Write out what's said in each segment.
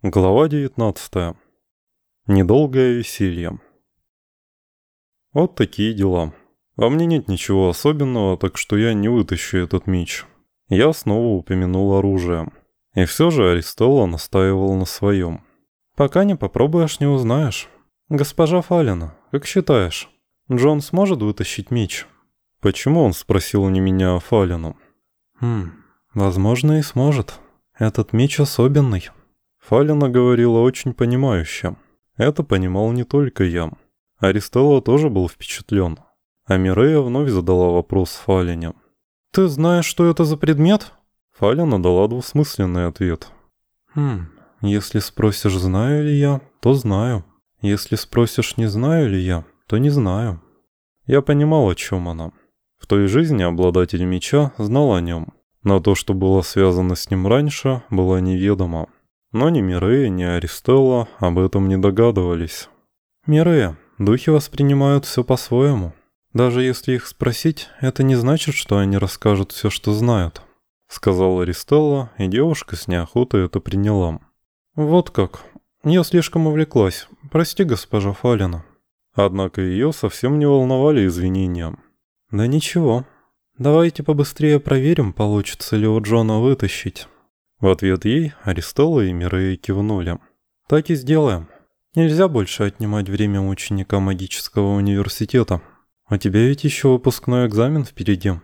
Глава 19. Недолгое веселье. Вот такие дела. Во мне нет ничего особенного, так что я не вытащу этот меч. Я снова упомянул оружие. И все же Аристелла настаивал на своем. Пока не попробуешь, не узнаешь. Госпожа Фалина, как считаешь, Джон сможет вытащить меч? Почему он спросил не меня, а Фалину? Хм, возможно и сможет. Этот меч особенный. Фалина говорила очень понимающе. Это понимал не только я. Аристелла тоже был впечатлен. А Мирея вновь задала вопрос Фалине. «Ты знаешь, что это за предмет?» Фалина дала двусмысленный ответ. «Хм, если спросишь, знаю ли я, то знаю. Если спросишь, не знаю ли я, то не знаю». Я понимал, о чем она. В той жизни обладатель меча знал о нем, но то, что было связано с ним раньше, было неведомо. Но ни Мирея, ни Аристелла об этом не догадывались. «Мирея, духи воспринимают все по-своему. Даже если их спросить, это не значит, что они расскажут все, что знают», — сказала Аристелла, и девушка с неохотой это приняла. «Вот как. Я слишком увлеклась. Прости, госпожа Фалина». Однако ее совсем не волновали извинения. «Да ничего. Давайте побыстрее проверим, получится ли у Джона вытащить». В ответ ей Аристола и Мирей кивнули. «Так и сделаем. Нельзя больше отнимать время ученика магического университета. У тебя ведь еще выпускной экзамен впереди».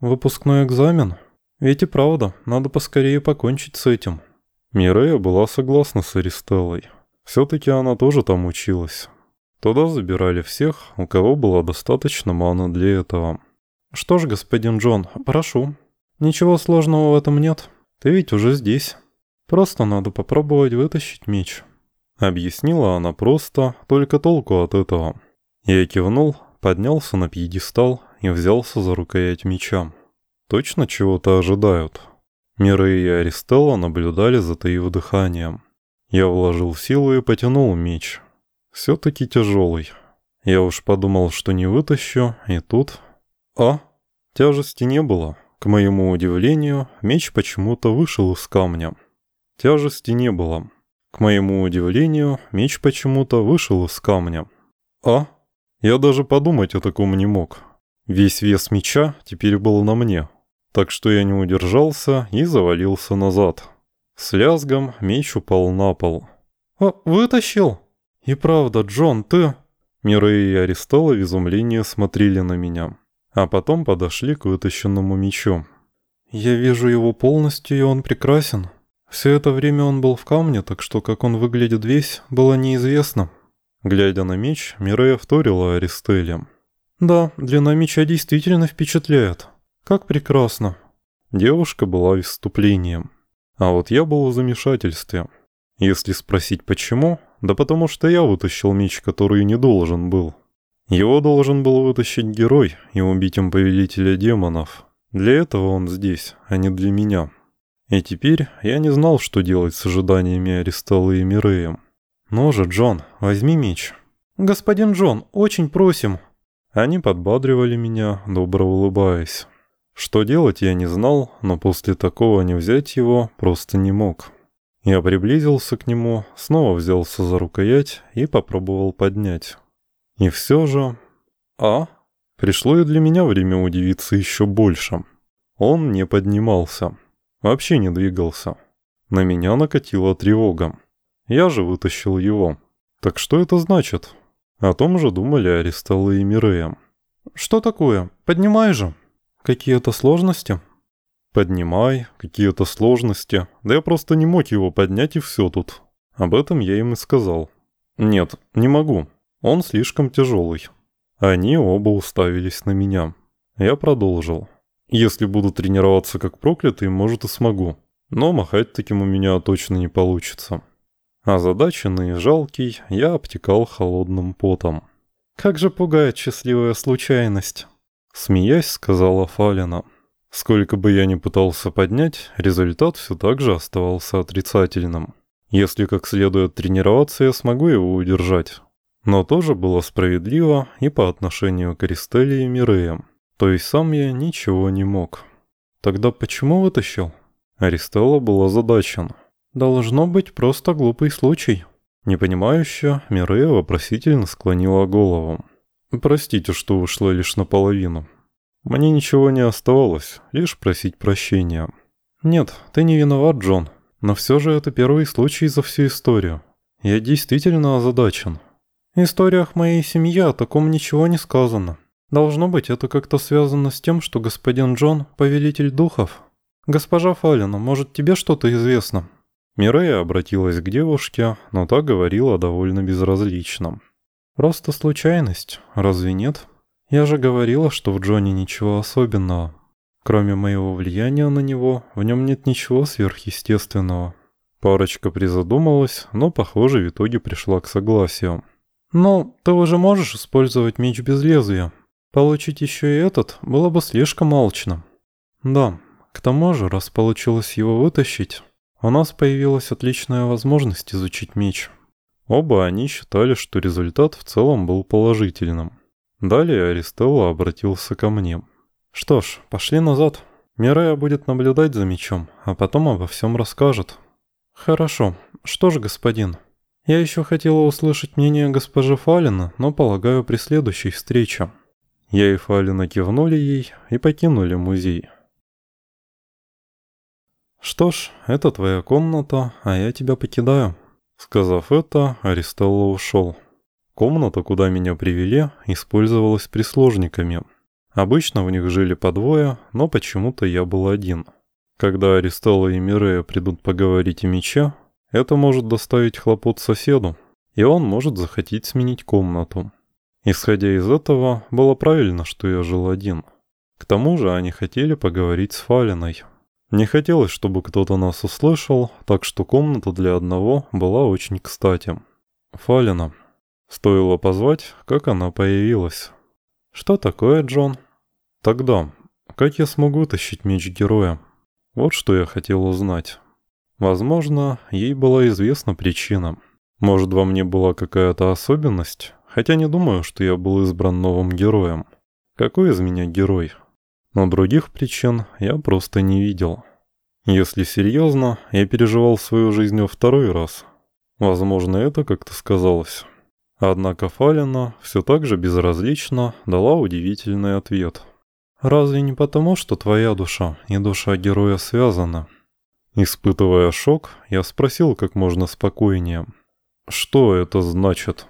«Выпускной экзамен? Ведь и правда, надо поскорее покончить с этим». Мирея была согласна с Аристеллой. Все-таки она тоже там училась. Туда забирали всех, у кого было достаточно маны для этого. «Что ж, господин Джон, прошу. Ничего сложного в этом нет». Ты ведь уже здесь. Просто надо попробовать вытащить меч». Объяснила она просто, только толку от этого. Я кивнул, поднялся на пьедестал и взялся за рукоять меча. Точно чего-то ожидают. Миры и Аристелла наблюдали, затаив дыханием. Я вложил силу и потянул меч. Все-таки тяжелый. Я уж подумал, что не вытащу, и тут... А? Тяжести не было. К моему удивлению, меч почему-то вышел из камня. Тяжести не было. К моему удивлению, меч почему-то вышел из камня. А? Я даже подумать о таком не мог. Весь вес меча теперь был на мне. Так что я не удержался и завалился назад. С лязгом меч упал на пол. «А, вытащил?» «И правда, Джон, ты...» Мирей и Аристола в изумлении смотрели на меня а потом подошли к вытащенному мечу. «Я вижу его полностью, и он прекрасен. Все это время он был в камне, так что как он выглядит весь, было неизвестно». Глядя на меч, Мирея вторила Аристеле. «Да, длина меча действительно впечатляет. Как прекрасно». Девушка была в выступлением. А вот я был в замешательстве. Если спросить почему, да потому что я вытащил меч, который не должен был. Его должен был вытащить герой и убить им повелителя демонов. Для этого он здесь, а не для меня. И теперь я не знал, что делать с ожиданиями Аристолы и Миреем. «Ну же, Джон, возьми меч». «Господин Джон, очень просим». Они подбадривали меня, добро улыбаясь. Что делать я не знал, но после такого не взять его просто не мог. Я приблизился к нему, снова взялся за рукоять и попробовал поднять. И все же... А? Пришло и для меня время удивиться еще больше. Он не поднимался. Вообще не двигался. На меня накатила тревога. Я же вытащил его. Так что это значит? О том же думали Аристелла и Мирея. «Что такое? Поднимай же!» «Какие-то сложности?» «Поднимай, какие-то сложности. Да я просто не мог его поднять и все тут. Об этом я им и сказал. Нет, не могу. Он слишком тяжелый. Они оба уставились на меня. Я продолжил. Если буду тренироваться как проклятый, может и смогу. Но махать таким у меня точно не получится. Озадаченный и жалкий, я обтекал холодным потом. «Как же пугает счастливая случайность!» Смеясь, сказала Фалина. Сколько бы я ни пытался поднять, результат все так же оставался отрицательным. Если как следует тренироваться, я смогу его удержать. Но тоже было справедливо и по отношению к Аристелле и Миреям. То есть сам я ничего не мог. Тогда почему вытащил? Аристелла была задачен. Должно быть просто глупый случай. Непонимающе, Мирея вопросительно склонила голову. «Простите, что ушла лишь наполовину. Мне ничего не оставалось, лишь просить прощения». «Нет, ты не виноват, Джон. Но все же это первый случай за всю историю. Я действительно озадачен. В историях моей семьи о таком ничего не сказано. Должно быть, это как-то связано с тем, что господин Джон – повелитель духов. Госпожа Фалина, может, тебе что-то известно?» Мирея обратилась к девушке, но та говорила довольно безразлично. «Просто случайность, разве нет? Я же говорила, что в Джоне ничего особенного. Кроме моего влияния на него, в нем нет ничего сверхъестественного». Парочка призадумалась, но, похоже, в итоге пришла к согласию. «Ну, ты уже можешь использовать меч без лезвия. Получить еще и этот было бы слишком алчно». «Да, к тому же, раз получилось его вытащить, у нас появилась отличная возможность изучить меч. Оба они считали, что результат в целом был положительным. Далее Аристелла обратился ко мне. «Что ж, пошли назад. Мирея будет наблюдать за мечом, а потом обо всем расскажет». «Хорошо. Что ж, господин, я еще хотела услышать мнение госпожи Фалина, но, полагаю, при следующей встрече». Я и Фалина кивнули ей и покинули музей. «Что ж, это твоя комната, а я тебя покидаю». Сказав это, Аристелла ушел. Комната, куда меня привели, использовалась прислужниками. Обычно в них жили по двое, но почему-то я был один. Когда Аристелла и Мирея придут поговорить о мече, это может доставить хлопот соседу, и он может захотеть сменить комнату. Исходя из этого, было правильно, что я жил один. К тому же они хотели поговорить с Фалиной. Не хотелось, чтобы кто-то нас услышал, так что комната для одного была очень кстати. Фалина. Стоило позвать, как она появилась. «Что такое, Джон?» «Тогда, как я смогу вытащить меч героя?» Вот что я хотел узнать. Возможно, ей была известна причина. Может, во мне была какая-то особенность, хотя не думаю, что я был избран новым героем. Какой из меня герой? Но других причин я просто не видел. Если серьезно, я переживал свою жизнь во второй раз. Возможно, это как-то сказалось. Однако Фалина все так же безразлично дала удивительный ответ. «Разве не потому, что твоя душа и душа героя связаны?» Испытывая шок, я спросил как можно спокойнее. «Что это значит?»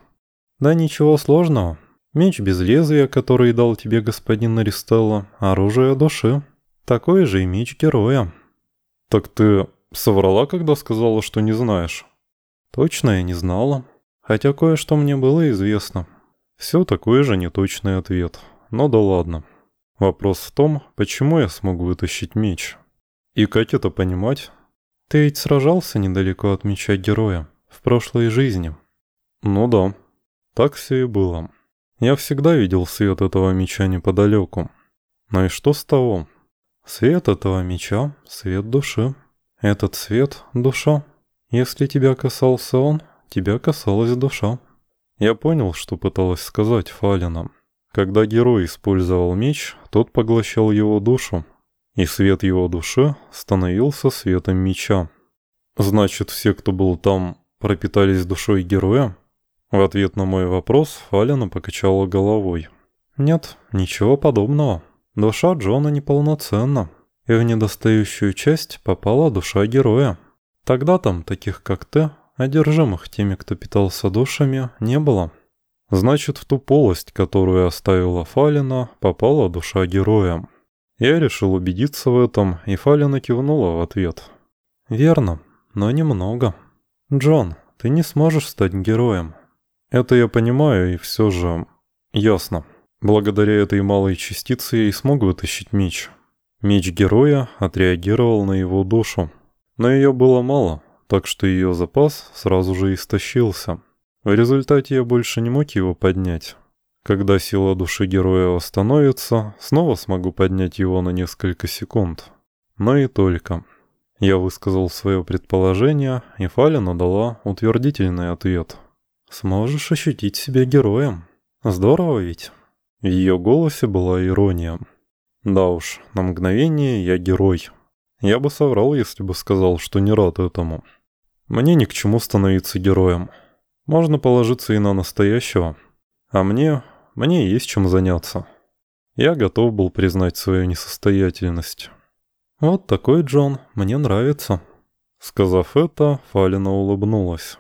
«Да ничего сложного. Меч без лезвия, который дал тебе господин Аристелло, оружие души. Такой же и меч героя». «Так ты соврала, когда сказала, что не знаешь?» «Точно я не знала. Хотя кое-что мне было известно». Все такой же неточный ответ. Но да ладно. Вопрос в том, почему я смогу вытащить меч. И как это понимать? Ты ведь сражался недалеко от меча героя, в прошлой жизни. Ну да, так все и было. Я всегда видел свет этого меча неподалеку. Но и что с того? Свет этого меча — свет души. Этот свет — душа. Если тебя касался он, тебя касалась душа. Я понял, что пыталась сказать Фалина. Когда герой использовал меч, тот поглощал его душу, и свет его души становился светом меча. Значит, все, кто был там, пропитались душой героя? В ответ на мой вопрос Фалина покачала головой. «Нет, ничего подобного. Душа Джона неполноценна, и в недостающую часть попала душа героя. Тогда там, таких как ты, одержимых теми, кто питался душами, не было. Значит, в ту полость, которую оставила Фалина, попала душа героя. Я решил убедиться в этом, и Фалина кивнула в ответ. «Верно, но немного. Джон, ты не сможешь стать героем. Это я понимаю, и все же... Ясно. Благодаря этой малой частице я и смогу вытащить меч. Меч героя отреагировал на его душу. Но ее было мало, так что ее запас сразу же истощился. В результате я больше не мог его поднять. Когда сила души героя восстановится, снова смогу поднять его на несколько секунд. Но и только. Я высказал свое предположение, и Фалина дала утвердительный ответ – Сможешь ощутить себя героем. Здорово ведь. В ее голосе была ирония. Да уж, на мгновение я герой. Я бы соврал, если бы сказал, что не рад этому. Мне ни к чему становиться героем. Можно положиться и на настоящего. А мне... мне есть чем заняться. Я готов был признать свою несостоятельность. Вот такой Джон мне нравится. Сказав это, Фалина улыбнулась.